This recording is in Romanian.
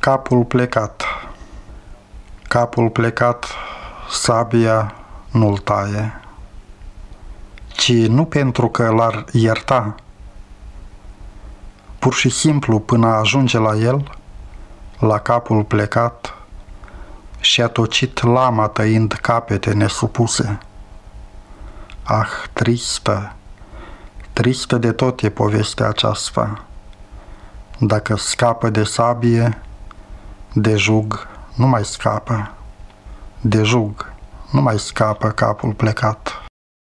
Capul plecat Capul plecat, sabia nu-l taie, ci nu pentru că l-ar ierta, pur și simplu până ajunge la el, la capul plecat, și-a tocit lama tăind capete nesupuse. Ah, tristă, tristă de tot e povestea aceasta. Dacă scapă de sabie, de jug, nu mai scapă. De jug, nu mai scapă capul plecat.